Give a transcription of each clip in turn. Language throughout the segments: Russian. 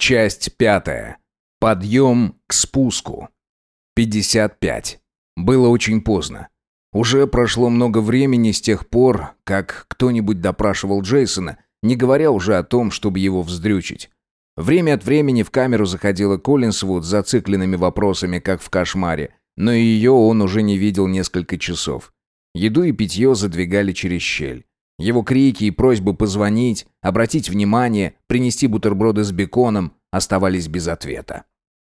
Часть пятая. Подъем к спуску. 55. Было очень поздно. Уже прошло много времени с тех пор, как кто-нибудь допрашивал Джейсона, не говоря уже о том, чтобы его вздрючить. Время от времени в камеру заходила Коллинсвуд с зацикленными вопросами, как в кошмаре, но ее он уже не видел несколько часов. Еду и питье задвигали через щель. Его крики и просьбы позвонить, обратить внимание, принести бутерброды с беконом оставались без ответа.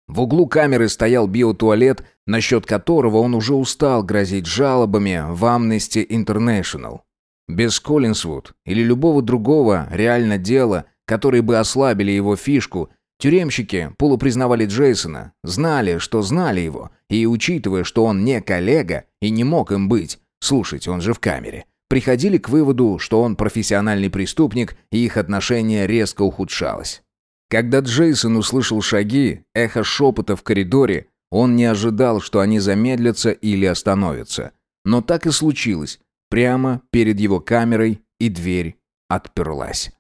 В углу камеры стоял биотуалет, насчет которого он уже устал грозить жалобами в Amnesty International. Без Коллинсвуд или любого другого реально дела, которые бы ослабили его фишку, тюремщики полупризнавали Джейсона, знали, что знали его, и, учитывая, что он не коллега и не мог им быть, слушайте, он же в камере, приходили к выводу, что он профессиональный преступник, и их отношение резко ухудшалось. Когда Джейсон услышал шаги, эхо шепота в коридоре, он не ожидал, что они замедлятся или остановятся. Но так и случилось. Прямо перед его камерой и дверь отперлась.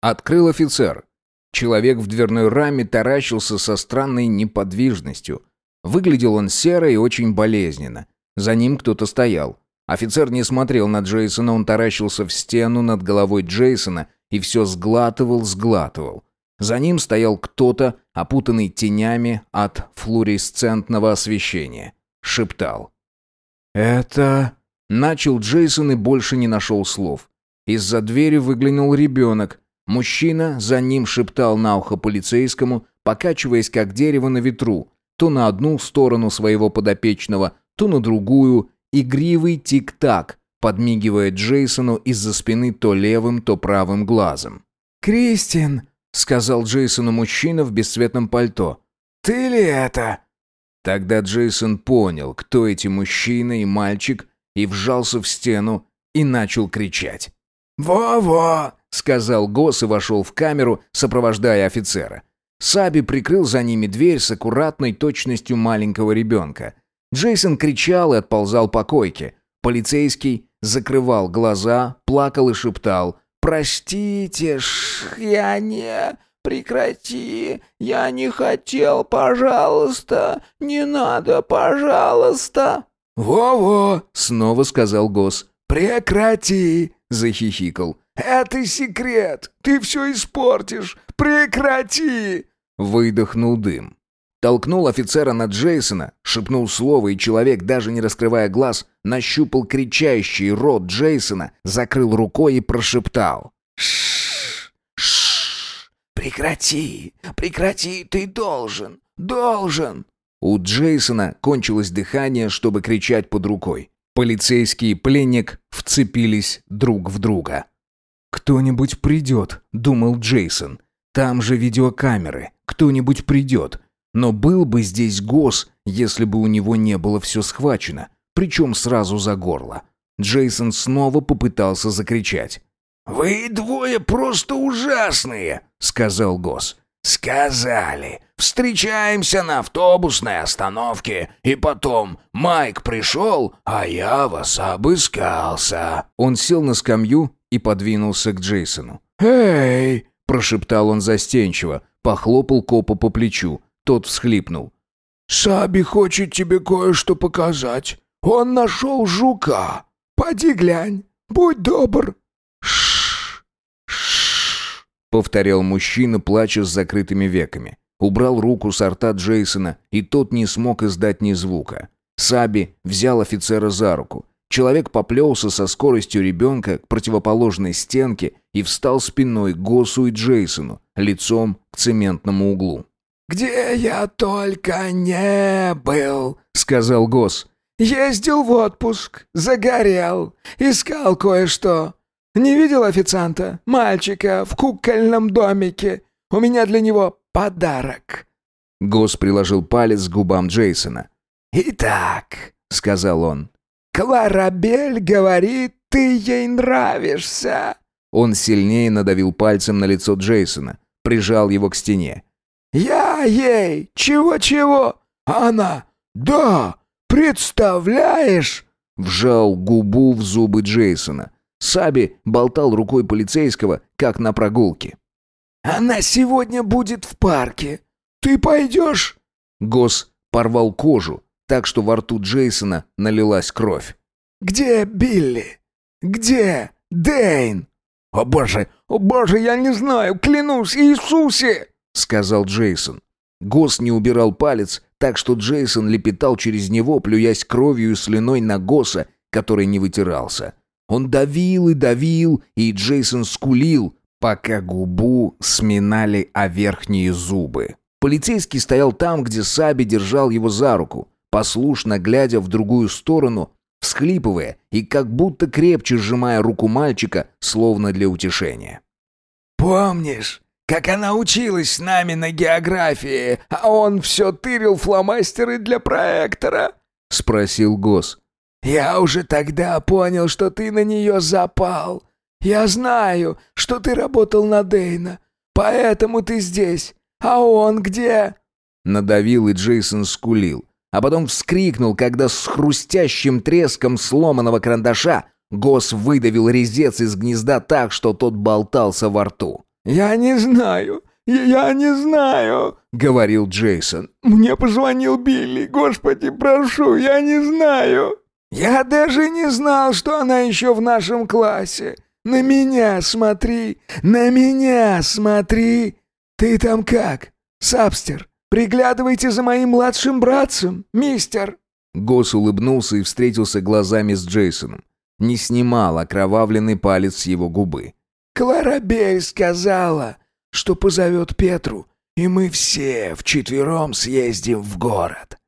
Открыл офицер. Человек в дверной раме таращился со странной неподвижностью. Выглядел он серо и очень болезненно. За ним кто-то стоял. Офицер не смотрел на Джейсона, он таращился в стену над головой Джейсона и все сглатывал, сглатывал. За ним стоял кто-то, опутанный тенями от флуоресцентного освещения. Шептал. «Это...» Начал Джейсон и больше не нашел слов. Из-за двери выглянул ребенок. Мужчина за ним шептал на ухо полицейскому, покачиваясь как дерево на ветру, то на одну сторону своего подопечного, то на другую, игривый тик-так, подмигивая Джейсону из-за спины то левым, то правым глазом. «Кристин!» — сказал Джейсону мужчина в бесцветном пальто. «Ты ли это?» Тогда Джейсон понял, кто эти мужчина и мальчик, и вжался в стену и начал кричать. «Во-во!» — сказал Гос и вошел в камеру, сопровождая офицера. Саби прикрыл за ними дверь с аккуратной точностью маленького ребенка. Джейсон кричал и отползал по койке. Полицейский закрывал глаза, плакал и шептал «Простите, ш, я не...» «Прекрати! Я не хотел, пожалуйста! Не надо, пожалуйста!» «Во-во!» — снова сказал Гос. «Прекрати!» — захихикал. «Это секрет! Ты все испортишь! Прекрати!» Выдохнул дым. Толкнул офицера на Джейсона, шепнул слово, и человек, даже не раскрывая глаз, нащупал кричащий рот Джейсона, закрыл рукой и прошептал. «Шш! Шш! Прекрати! Прекрати! Ты должен! Должен!» У Джейсона кончилось дыхание, чтобы кричать под рукой. Полицейский и пленник вцепились друг в друга. «Кто-нибудь придет», — думал Джейсон. «Там же видеокамеры. Кто-нибудь придет. Но был бы здесь ГОС, если бы у него не было все схвачено, причем сразу за горло». Джейсон снова попытался закричать. «Вы двое просто ужасные», — сказал ГОС. «Сказали. Встречаемся на автобусной остановке, и потом Майк пришел, а я вас обыскался». Он сел на скамью и подвинулся к Джейсону. «Эй!» – прошептал он застенчиво, похлопал копа по плечу. Тот всхлипнул. «Саби хочет тебе кое-что показать. Он нашел жука. Поди глянь, будь добр». «Ш-ш-ш!» — повторял мужчина, плача с закрытыми веками. Убрал руку с рта Джейсона, и тот не смог издать ни звука. Саби взял офицера за руку. Человек поплелся со скоростью ребенка к противоположной стенке и встал спиной к Госу и Джейсону, лицом к цементному углу. «Где я только не был», — сказал Гос. «Ездил в отпуск, загорел, искал кое-что. Не видел официанта, мальчика в кукольном домике. У меня для него подарок». Гос приложил палец к губам Джейсона. «Итак», — сказал он, — «Кларабель говорит, ты ей нравишься». Он сильнее надавил пальцем на лицо Джейсона, прижал его к стене. «Я ей! Чего-чего? Она! Да! Представляешь?» Вжал губу в зубы Джейсона. Саби болтал рукой полицейского, как на прогулке. Она сегодня будет в парке. Ты пойдешь?» Гос порвал кожу, так что во рту Джейсона налилась кровь. «Где Билли? Где Дэйн?» «О боже, о боже, я не знаю, клянусь Иисусе!» — сказал Джейсон. Гос не убирал палец, так что Джейсон лепетал через него, плюясь кровью и слюной на Госа, который не вытирался. Он давил и давил, и Джейсон скулил, пока губу сминали о верхние зубы. Полицейский стоял там, где Саби держал его за руку, послушно глядя в другую сторону, всхлипывая и как будто крепче сжимая руку мальчика, словно для утешения. «Помнишь, как она училась с нами на географии, а он все тырил фломастеры для проектора?» — спросил Гос. «Я уже тогда понял, что ты на нее запал. Я знаю, что ты работал на Дейна, поэтому ты здесь. А он где?» Надавил, и Джейсон скулил а потом вскрикнул, когда с хрустящим треском сломанного карандаша Гос выдавил резец из гнезда так, что тот болтался во рту. «Я не знаю, я не знаю», — говорил Джейсон. «Мне позвонил Билли, господи, прошу, я не знаю. Я даже не знал, что она еще в нашем классе. На меня смотри, на меня смотри. Ты там как, Сабстер?» Приглядывайте за моим младшим братцем, мистер!» Гос улыбнулся и встретился глазами с Джейсоном. Не снимал окровавленный палец с его губы. «Кларабель сказала, что позовет Петру, и мы все вчетвером съездим в город.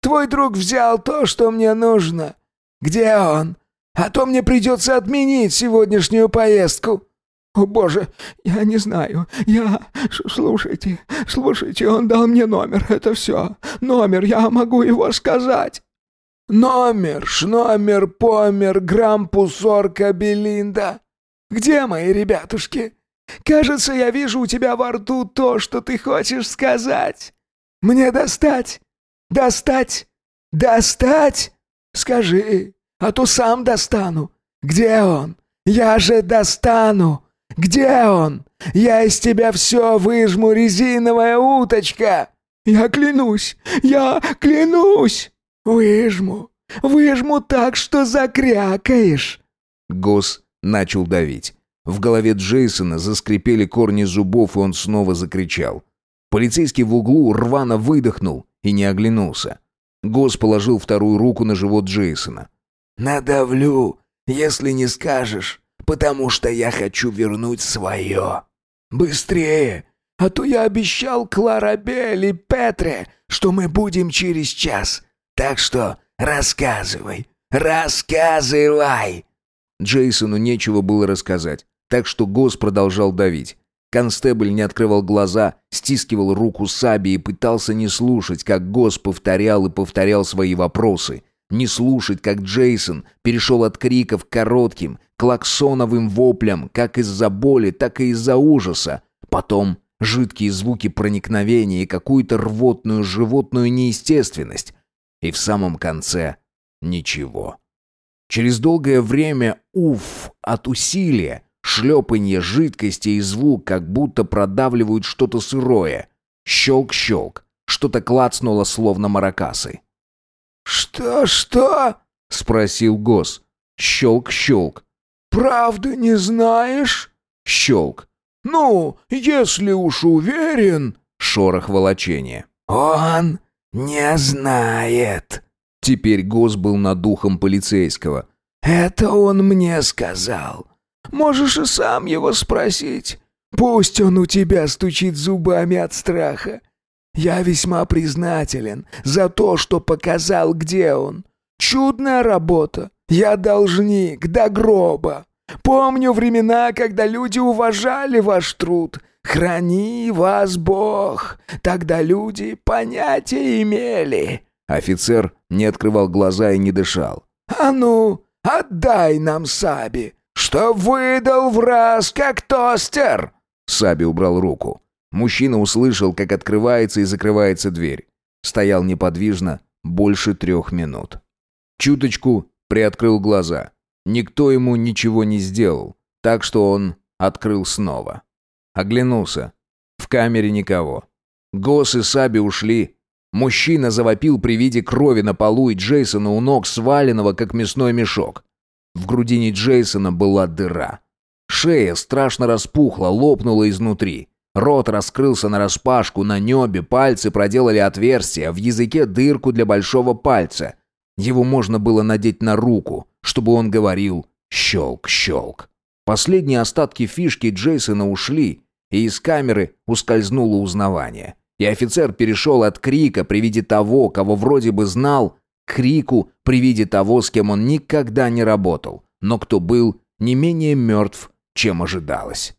Твой друг взял то, что мне нужно. Где он? А то мне придется отменить сегодняшнюю поездку». «О, боже, я не знаю. Я... Слушайте, слушайте, он дал мне номер, это все. Номер, я могу его сказать». «Номер, шномер, помер, грампус, орка, белинда. Где мои ребятушки? Кажется, я вижу у тебя во рту то, что ты хочешь сказать. Мне достать? Достать? Достать? Скажи, а то сам достану. Где он? Я же достану!» Где он? Я из тебя все выжму, резиновая уточка! Я клянусь, я клянусь! Выжму, выжму так, что закрякаешь!» Гос начал давить. В голове Джейсона заскрипели корни зубов, и он снова закричал. Полицейский в углу рвано выдохнул и не оглянулся. Гос положил вторую руку на живот Джейсона. «Надавлю, если не скажешь потому что я хочу вернуть свое. Быстрее, а то я обещал Кларабель и Петре, что мы будем через час. Так что рассказывай, рассказывай!» Джейсону нечего было рассказать, так что Гос продолжал давить. Констебль не открывал глаза, стискивал руку Саби и пытался не слушать, как Гос повторял и повторял свои вопросы. Не слушать, как Джейсон перешел от криков к коротким, клаксоновым воплям, как из-за боли, так и из-за ужаса. Потом жидкие звуки проникновения и какую-то рвотную животную неестественность. И в самом конце ничего. Через долгое время уф от усилия, шлепанье жидкости и звук, как будто продавливают что-то сырое. Щелк-щелк, что-то клацнуло, словно маракасы. «Что-что?» — спросил Гос. Щелк-щелк. «Правда не знаешь?» Щелк. «Ну, если уж уверен...» Шорох волочения. «Он не знает». Теперь Гос был над духом полицейского. «Это он мне сказал. Можешь и сам его спросить. Пусть он у тебя стучит зубами от страха. Я весьма признателен за то, что показал, где он. Чудная работа. Я должник до гроба. Помню времена, когда люди уважали ваш труд. Храни вас Бог. Тогда люди понятия имели». Офицер не открывал глаза и не дышал. «А ну, отдай нам Саби, что выдал в раз, как тостер!» Саби убрал руку. Мужчина услышал, как открывается и закрывается дверь. Стоял неподвижно больше трех минут. Чуточку приоткрыл глаза. Никто ему ничего не сделал, так что он открыл снова. Оглянулся. В камере никого. Гос и Саби ушли. Мужчина завопил при виде крови на полу и Джейсона у ног, сваленного, как мясной мешок. В грудине Джейсона была дыра. Шея страшно распухла, лопнула изнутри. Рот раскрылся нараспашку, на небе пальцы проделали отверстие, в языке дырку для большого пальца. Его можно было надеть на руку, чтобы он говорил «щелк-щелк». Последние остатки фишки Джейсона ушли, и из камеры ускользнуло узнавание. И офицер перешел от крика при виде того, кого вроде бы знал, к крику при виде того, с кем он никогда не работал, но кто был не менее мертв, чем ожидалось.